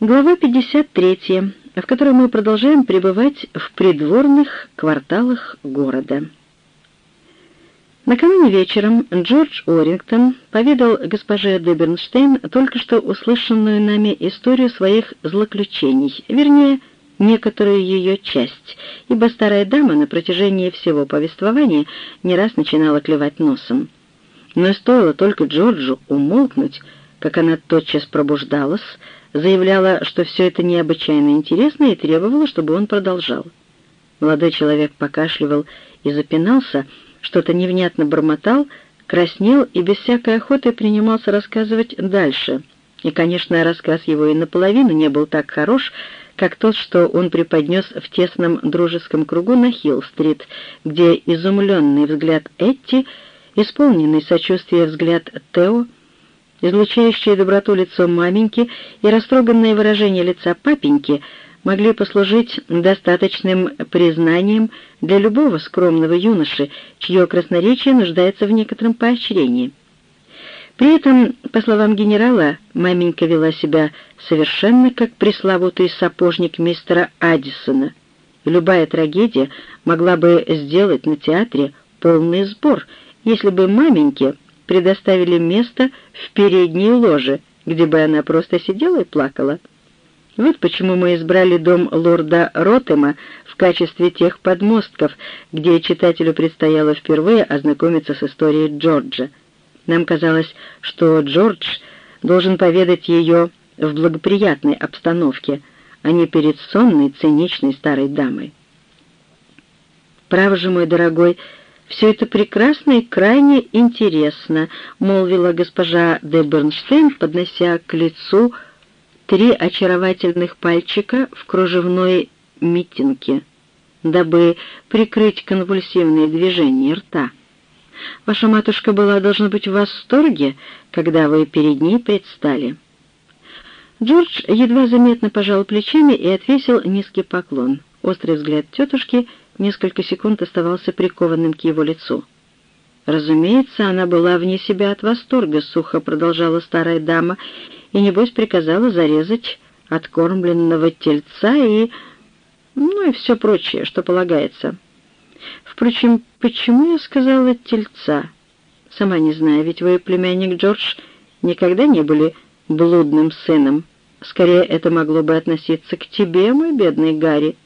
Глава 53, в которой мы продолжаем пребывать в придворных кварталах города. Накануне вечером Джордж Орингтон поведал госпоже Дебернштейн только что услышанную нами историю своих злоключений, вернее, некоторую ее часть, ибо старая дама на протяжении всего повествования не раз начинала клевать носом. Но стоило только Джорджу умолкнуть, как она тотчас пробуждалась, заявляла, что все это необычайно интересно и требовала, чтобы он продолжал. Молодой человек покашливал и запинался, что-то невнятно бормотал, краснел и без всякой охоты принимался рассказывать дальше. И, конечно, рассказ его и наполовину не был так хорош, как тот, что он преподнес в тесном дружеском кругу на Хилл-стрит, где изумленный взгляд Этти, исполненный сочувствия взгляд Тео, излучающее доброту лицо маменьки и растроганное выражение лица папеньки могли послужить достаточным признанием для любого скромного юноши, чье красноречие нуждается в некотором поощрении. При этом, по словам генерала, маменька вела себя совершенно как пресловутый сапожник мистера Аддисона. любая трагедия могла бы сделать на театре полный сбор, если бы маменьке предоставили место в передней ложе, где бы она просто сидела и плакала. Вот почему мы избрали дом лорда Ротема в качестве тех подмостков, где читателю предстояло впервые ознакомиться с историей Джорджа. Нам казалось, что Джордж должен поведать ее в благоприятной обстановке, а не перед сонной, циничной старой дамой. «Право же, мой дорогой, «Все это прекрасно и крайне интересно», — молвила госпожа де Бернштейн, поднося к лицу три очаровательных пальчика в кружевной митинге, дабы прикрыть конвульсивные движения рта. «Ваша матушка была, должна быть, в восторге, когда вы перед ней предстали». Джордж едва заметно пожал плечами и отвесил низкий поклон. Острый взгляд тетушки — несколько секунд оставался прикованным к его лицу. «Разумеется, она была вне себя от восторга», — сухо продолжала старая дама, и, небось, приказала зарезать откормленного тельца и... ну и все прочее, что полагается. Впрочем, почему я сказала «тельца»? Сама не знаю, ведь вы, племянник Джордж, никогда не были блудным сыном. Скорее, это могло бы относиться к тебе, мой бедный Гарри.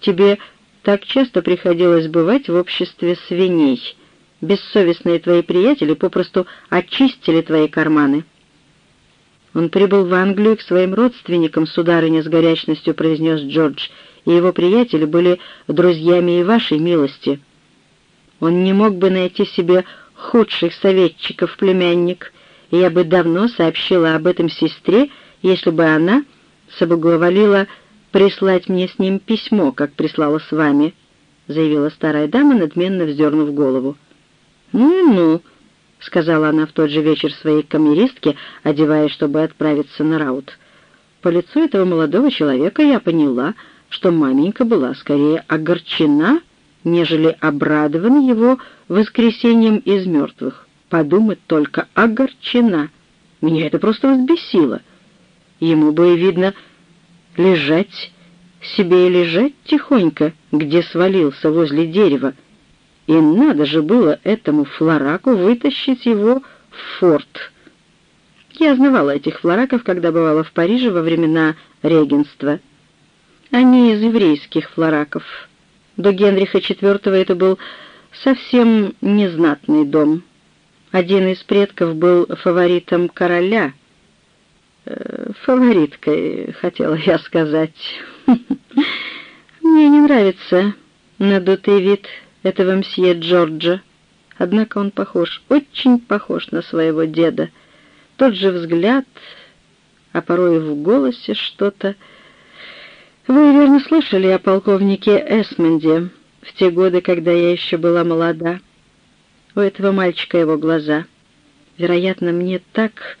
Тебе так часто приходилось бывать в обществе свиней. Бессовестные твои приятели попросту очистили твои карманы». «Он прибыл в Англию к своим родственникам, сударыня, с горячностью произнес Джордж, и его приятели были друзьями и вашей милости. Он не мог бы найти себе худших советчиков, племянник, и я бы давно сообщила об этом сестре, если бы она соблаговолила прислать мне с ним письмо, как прислала с вами», — заявила старая дама, надменно вздернув голову. «Ну и ну», — сказала она в тот же вечер своей камеристке, одеваясь, чтобы отправиться на раут. По лицу этого молодого человека я поняла, что маменька была скорее огорчена, нежели обрадована его воскресением из мертвых. Подумать только, огорчена. Меня это просто взбесило. Ему бы, видно, лежать себе и лежать тихонько, где свалился возле дерева. И надо же было этому флораку вытащить его в форт. Я знавала этих флораков, когда бывала в Париже во времена регенства. Они из еврейских флораков. До Генриха IV это был совсем незнатный дом. Один из предков был фаворитом короля — фавориткой, хотела я сказать. Мне не нравится надутый вид этого мсье Джорджа. Однако он похож, очень похож на своего деда. Тот же взгляд, а порой в голосе что-то. Вы, верно, слышали о полковнике Эсмонде в те годы, когда я еще была молода. У этого мальчика его глаза. Вероятно, мне так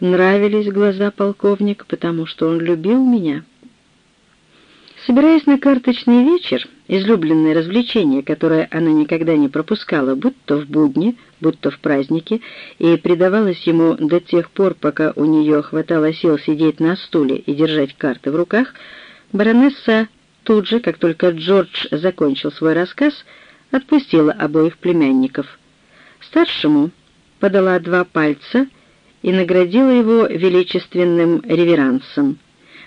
нравились глаза полковника, потому что он любил меня. Собираясь на карточный вечер, излюбленное развлечение, которое она никогда не пропускала, будь то в будни, будь то в праздники, и предавалось ему до тех пор, пока у нее хватало сил сидеть на стуле и держать карты в руках, баронесса тут же, как только Джордж закончил свой рассказ, отпустила обоих племянников. Старшему подала два пальца и наградила его величественным реверансом.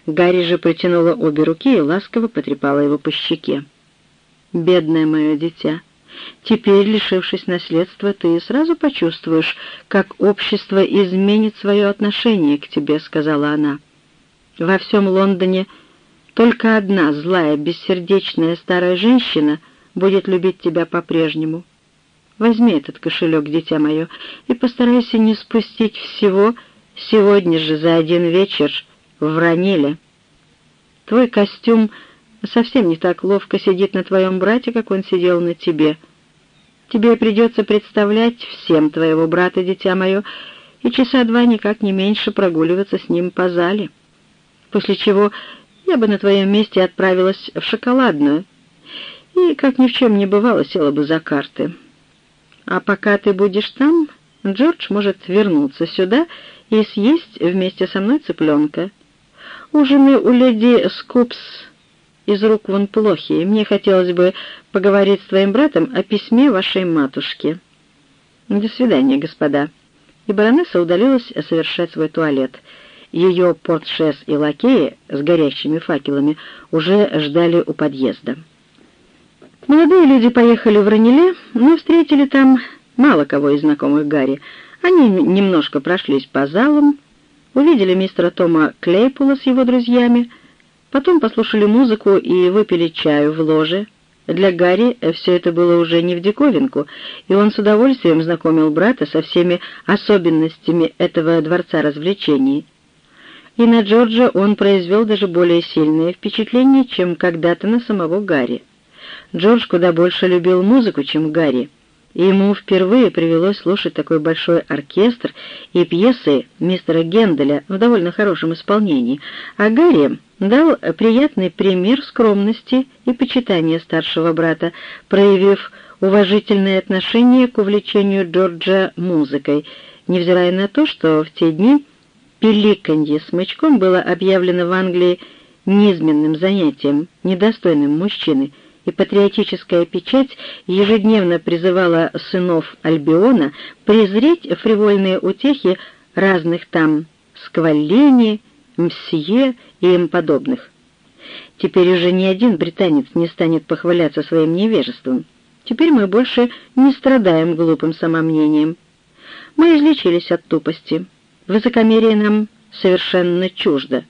Гарри же протянула обе руки и ласково потрепала его по щеке. «Бедное мое дитя, теперь, лишившись наследства, ты сразу почувствуешь, как общество изменит свое отношение к тебе», — сказала она. «Во всем Лондоне только одна злая, бессердечная старая женщина будет любить тебя по-прежнему. Возьми этот кошелек, дитя мое, и постарайся не спустить всего сегодня же за один вечер в Раниле. Твой костюм совсем не так ловко сидит на твоем брате, как он сидел на тебе. Тебе придется представлять всем твоего брата, дитя мое, и часа два никак не меньше прогуливаться с ним по зале. После чего я бы на твоем месте отправилась в шоколадную и, как ни в чем не бывало, села бы за карты. А пока ты будешь там, Джордж может вернуться сюда и съесть вместе со мной цыпленка. Ужины у леди Скупс из рук вон плохие. Мне хотелось бы поговорить с твоим братом о письме вашей матушки. До свидания, господа». И баронесса удалилась совершать свой туалет. Ее портшес и лакеи с горящими факелами уже ждали у подъезда. Молодые люди поехали в Раниле, но встретили там мало кого из знакомых Гарри. Они немножко прошлись по залам, увидели мистера Тома Клейпула с его друзьями, потом послушали музыку и выпили чаю в ложе. Для Гарри все это было уже не в диковинку, и он с удовольствием знакомил брата со всеми особенностями этого дворца развлечений. И на Джорджа он произвел даже более сильное впечатление, чем когда-то на самого Гарри. Джордж куда больше любил музыку, чем Гарри. И ему впервые привелось слушать такой большой оркестр и пьесы мистера Генделя в довольно хорошем исполнении, а Гарри дал приятный пример скромности и почитания старшего брата, проявив уважительное отношение к увлечению Джорджа музыкой, невзирая на то, что в те дни пеликанье смычком было объявлено в Англии низменным занятием, недостойным мужчины, и патриотическая печать ежедневно призывала сынов Альбиона презреть фривольные утехи разных там скваллени, мсье и им подобных. Теперь уже ни один британец не станет похваляться своим невежеством. Теперь мы больше не страдаем глупым самомнением. Мы излечились от тупости. Высокомерие нам совершенно чуждо.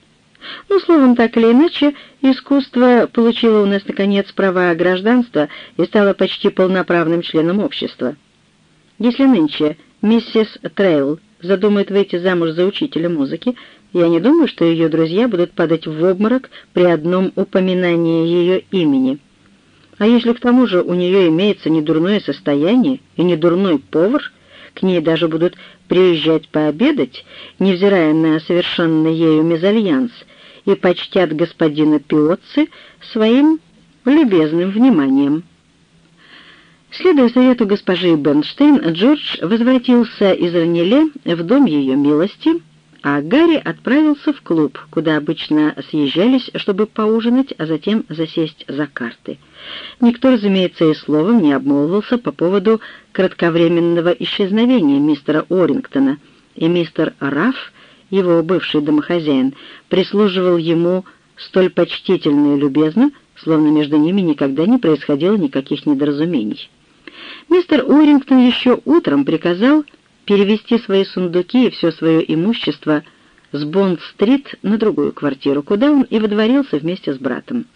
Ну, словом, так или иначе, искусство получило у нас, наконец, права гражданства и стало почти полноправным членом общества. Если нынче миссис Трейл задумает выйти замуж за учителя музыки, я не думаю, что ее друзья будут падать в обморок при одном упоминании ее имени. А если к тому же у нее имеется недурное состояние и недурной повар, к ней даже будут приезжать пообедать, невзирая на совершенный ею мезальянс — и почтят господина Пиоцци своим любезным вниманием. Следуя совету госпожи Бенштейн, Джордж возвратился из Ранеле в дом ее милости, а Гарри отправился в клуб, куда обычно съезжались, чтобы поужинать, а затем засесть за карты. Никто, разумеется, и словом не обмолвился по поводу кратковременного исчезновения мистера Орингтона, и мистер Рафф его бывший домохозяин, прислуживал ему столь почтительно и любезно, словно между ними никогда не происходило никаких недоразумений. Мистер Урингтон еще утром приказал перевести свои сундуки и все свое имущество с Бонд-стрит на другую квартиру, куда он и водворился вместе с братом.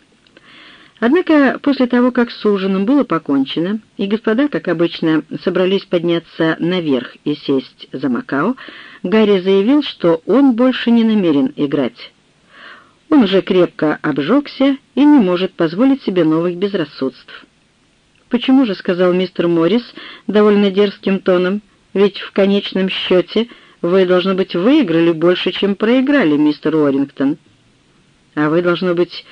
Однако после того, как с ужином было покончено, и господа, как обычно, собрались подняться наверх и сесть за Макао, Гарри заявил, что он больше не намерен играть. Он уже крепко обжегся и не может позволить себе новых безрассудств. «Почему же?» — сказал мистер Моррис довольно дерзким тоном. «Ведь в конечном счете вы, должно быть, выиграли больше, чем проиграли, мистер Уоррингтон. А вы, должно быть,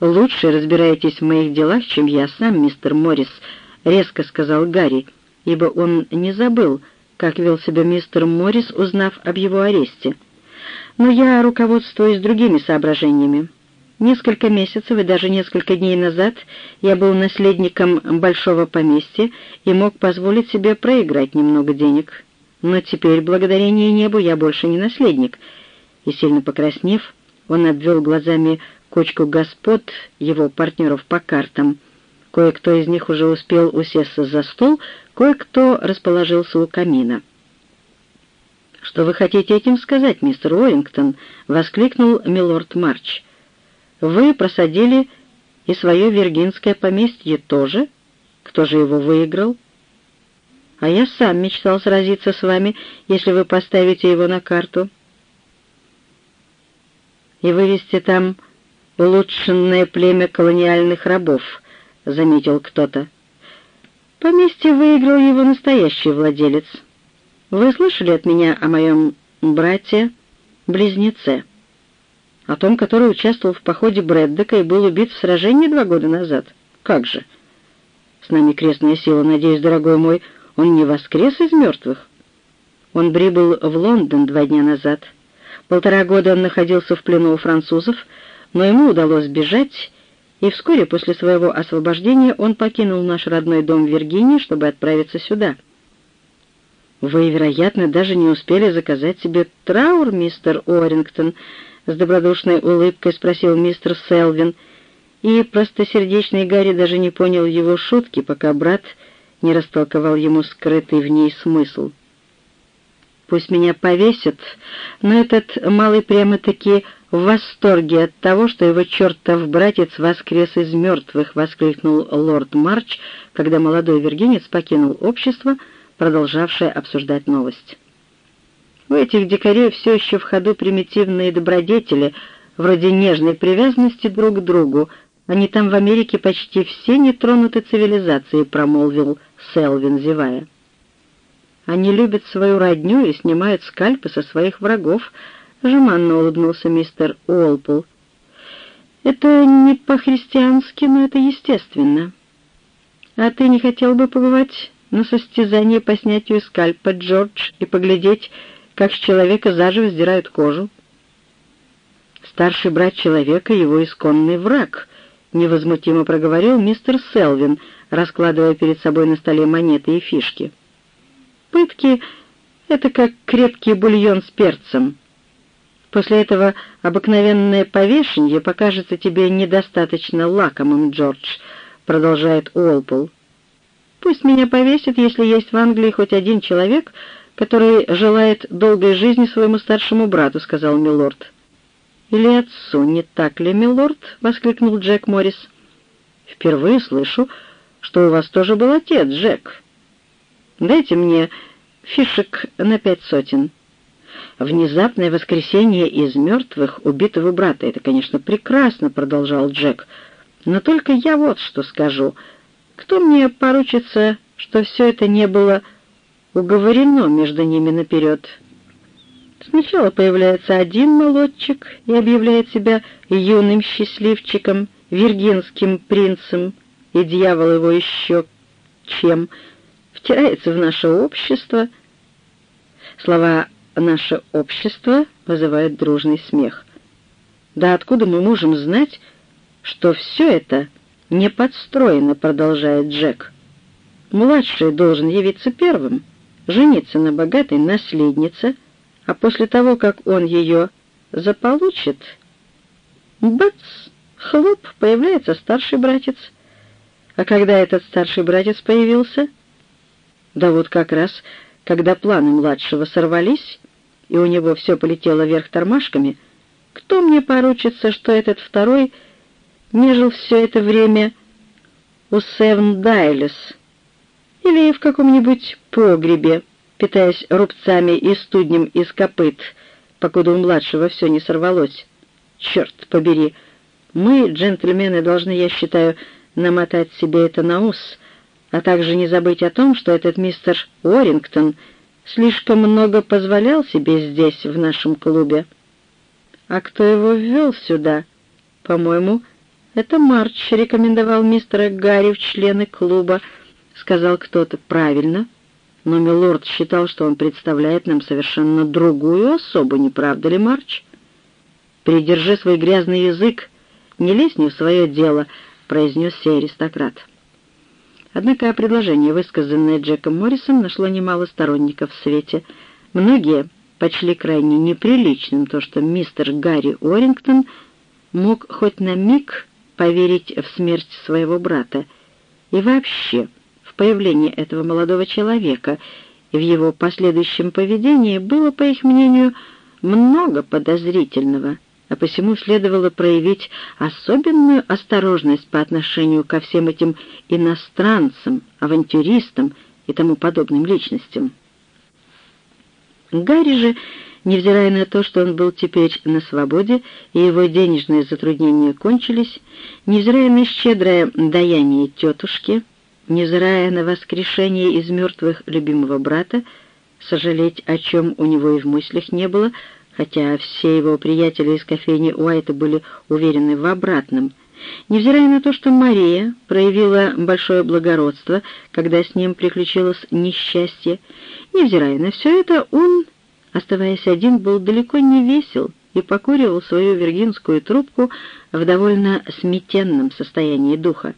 лучше разбираетесь в моих делах, чем я сам, мистер Моррис», — резко сказал Гарри, ибо он не забыл, как вел себя мистер Моррис, узнав об его аресте. «Но я руководствуюсь другими соображениями. Несколько месяцев и даже несколько дней назад я был наследником большого поместья и мог позволить себе проиграть немного денег. Но теперь, благодарение небу, я больше не наследник». И сильно покраснев, он обвел глазами кучку господ, его партнеров по картам. Кое-кто из них уже успел усесться за стол, кое-кто расположился у камина. «Что вы хотите этим сказать, мистер Уоррингтон?» — воскликнул милорд Марч. «Вы просадили и свое виргинское поместье тоже? Кто же его выиграл?» «А я сам мечтал сразиться с вами, если вы поставите его на карту» и вывести там улучшенное племя колониальных рабов», — заметил кто-то. «Поместье выиграл его настоящий владелец. Вы слышали от меня о моем брате-близнеце? О том, который участвовал в походе Брэддека и был убит в сражении два года назад? Как же? С нами крестная сила, надеюсь, дорогой мой, он не воскрес из мертвых? Он прибыл в Лондон два дня назад». Полтора года он находился в плену у французов, но ему удалось бежать, и вскоре после своего освобождения он покинул наш родной дом в Виргинии, чтобы отправиться сюда. «Вы, вероятно, даже не успели заказать себе траур, мистер Уоррингтон?» — с добродушной улыбкой спросил мистер Селвин, и простосердечный Гарри даже не понял его шутки, пока брат не растолковал ему скрытый в ней смысл. Пусть меня повесят, но этот малый прямо-таки в восторге от того, что его чертов братец воскрес из мертвых, — воскликнул лорд Марч, когда молодой виргинец покинул общество, продолжавшее обсуждать новость. У этих дикарей все еще в ходу примитивные добродетели, вроде нежной привязанности друг к другу. Они там в Америке почти все не тронуты цивилизацией, — промолвил Селвин, зевая. Они любят свою родню и снимают скальпы со своих врагов», — жеманно улыбнулся мистер Уолпол. «Это не по-христиански, но это естественно. А ты не хотел бы побывать на состязании по снятию скальпа, Джордж, и поглядеть, как с человека заживо сдирают кожу?» «Старший брат человека — его исконный враг», — невозмутимо проговорил мистер Селвин, раскладывая перед собой на столе монеты и фишки. Пытки — это как крепкий бульон с перцем. После этого обыкновенное повешенье покажется тебе недостаточно лакомым, Джордж, продолжает Уолпол. Пусть меня повесят, если есть в Англии хоть один человек, который желает долгой жизни своему старшему брату, сказал милорд. Или отцу, не так ли, милорд? воскликнул Джек Моррис. Впервые слышу, что у вас тоже был отец, Джек. Дайте мне фишек на пять сотен. Внезапное воскресение из мертвых убитого брата — это, конечно, прекрасно, — продолжал Джек. Но только я вот что скажу. Кто мне поручится, что все это не было уговорено между ними наперед? Сначала появляется один молодчик и объявляет себя юным счастливчиком, виргинским принцем, и дьявол его еще чем — втирается в наше общество. Слова «наше общество» вызывают дружный смех. Да откуда мы можем знать, что все это не подстроено, продолжает Джек. Младший должен явиться первым, жениться на богатой наследнице, а после того, как он ее заполучит, бац, хлоп, появляется старший братец. А когда этот старший братец появился — да вот как раз, когда планы младшего сорвались, и у него все полетело вверх тормашками, кто мне поручится, что этот второй не жил все это время у Севн Дайлес или в каком-нибудь погребе, питаясь рубцами и студнем из копыт, покуда у младшего все не сорвалось. Черт побери! Мы, джентльмены, должны, я считаю, намотать себе это на ус — а также не забыть о том, что этот мистер Уоррингтон слишком много позволял себе здесь, в нашем клубе. А кто его ввел сюда? По-моему, это Марч рекомендовал мистера Гарри в члены клуба», — сказал кто-то. «Правильно. Но милорд считал, что он представляет нам совершенно другую особу, не правда ли, Марч?» «Придержи свой грязный язык, не лезь не в свое дело», — произнес сей аристократ. Однако предложение, высказанное Джеком Моррисом, нашло немало сторонников в свете. Многие почли крайне неприличным то, что мистер Гарри Орингтон мог хоть на миг поверить в смерть своего брата и вообще в появление этого молодого человека и в его последующем поведении было, по их мнению, много подозрительного а посему следовало проявить особенную осторожность по отношению ко всем этим иностранцам, авантюристам и тому подобным личностям. Гарри же, невзирая на то, что он был теперь на свободе и его денежные затруднения кончились, невзирая на щедрое даяние тетушки, невзирая на воскрешение из мертвых любимого брата, сожалеть о чем у него и в мыслях не было, хотя все его приятели из кофейни Уайта были уверены в обратном. Невзирая на то, что Мария проявила большое благородство, когда с ним приключилось несчастье, невзирая на все это, он, оставаясь один, был далеко не весел и покуривал свою виргинскую трубку в довольно сметенном состоянии духа.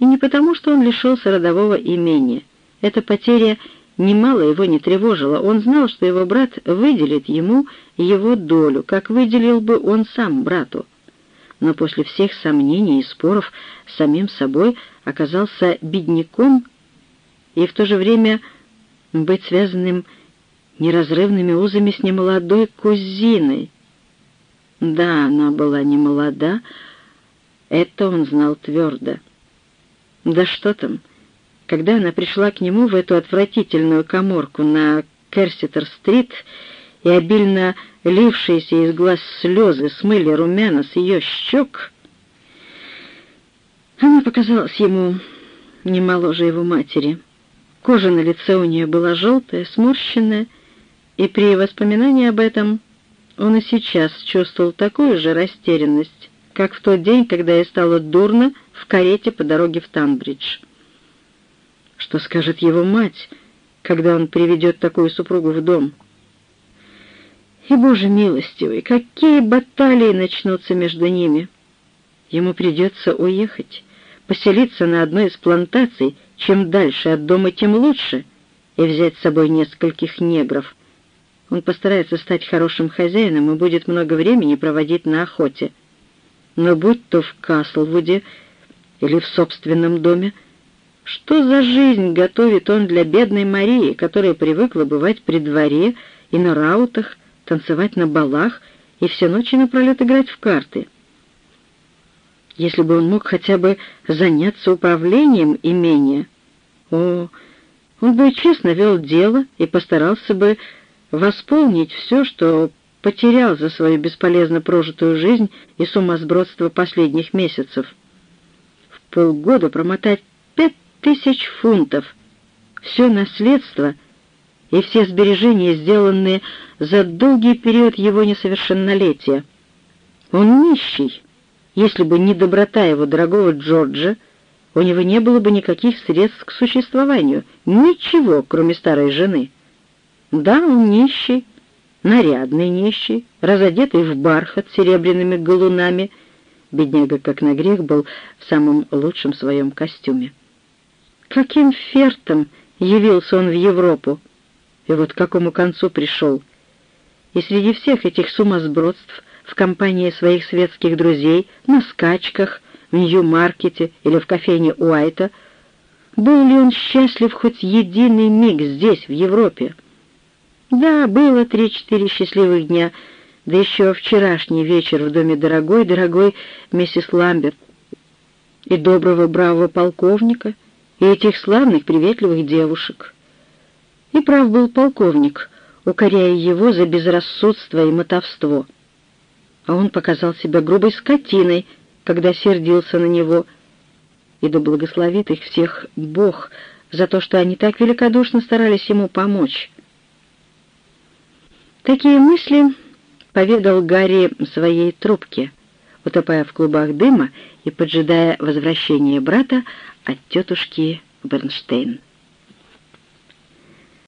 И не потому, что он лишился родового имения. Эта потеря Немало его не тревожило. Он знал, что его брат выделит ему его долю, как выделил бы он сам брату. Но после всех сомнений и споров самим собой оказался бедняком и в то же время быть связанным неразрывными узами с немолодой кузиной. Да, она была не молода, это он знал твердо. Да что там, когда она пришла к нему в эту отвратительную коморку на Керситер-стрит, и обильно лившиеся из глаз слезы смыли румяна с ее щек, она показалась ему не моложе его матери. Кожа на лице у нее была желтая, сморщенная, и при воспоминании об этом он и сейчас чувствовал такую же растерянность, как в тот день, когда ей стало дурно в карете по дороге в Танбридж. Что скажет его мать, когда он приведет такую супругу в дом? И, Боже милостивый, какие баталии начнутся между ними! Ему придется уехать, поселиться на одной из плантаций, чем дальше от дома, тем лучше, и взять с собой нескольких негров. Он постарается стать хорошим хозяином и будет много времени проводить на охоте. Но будь то в Каслвуде или в собственном доме, что за жизнь готовит он для бедной Марии, которая привыкла бывать при дворе и на раутах, танцевать на балах и все ночи напролет играть в карты? Если бы он мог хотя бы заняться управлением имения, о, он бы честно вел дело и постарался бы восполнить все, что потерял за свою бесполезно прожитую жизнь и сумасбродство последних месяцев. В полгода промотать пять тысяч фунтов. Все наследство и все сбережения, сделанные за долгий период его несовершеннолетия. Он нищий. Если бы не доброта его дорогого Джорджа, у него не было бы никаких средств к существованию, ничего, кроме старой жены. Да, он нищий, нарядный нищий, разодетый в бархат серебряными галунами. Бедняга, как на грех, был в самом лучшем своем костюме. Каким фертом явился он в Европу, и вот к какому концу пришел. И среди всех этих сумасбродств в компании своих светских друзей, на скачках, в Нью-Маркете или в кофейне Уайта, был ли он счастлив хоть единый миг здесь, в Европе? Да, было три-четыре счастливых дня, да еще вчерашний вечер в доме дорогой-дорогой миссис Ламберт и доброго бравого полковника — и этих славных приветливых девушек. И прав был полковник, укоряя его за безрассудство и мотовство. А он показал себя грубой скотиной, когда сердился на него, и да благословит их всех Бог за то, что они так великодушно старались ему помочь. Такие мысли поведал Гарри своей трубке. Утопая в клубах дыма и поджидая возвращения брата от тетушки Бернштейн.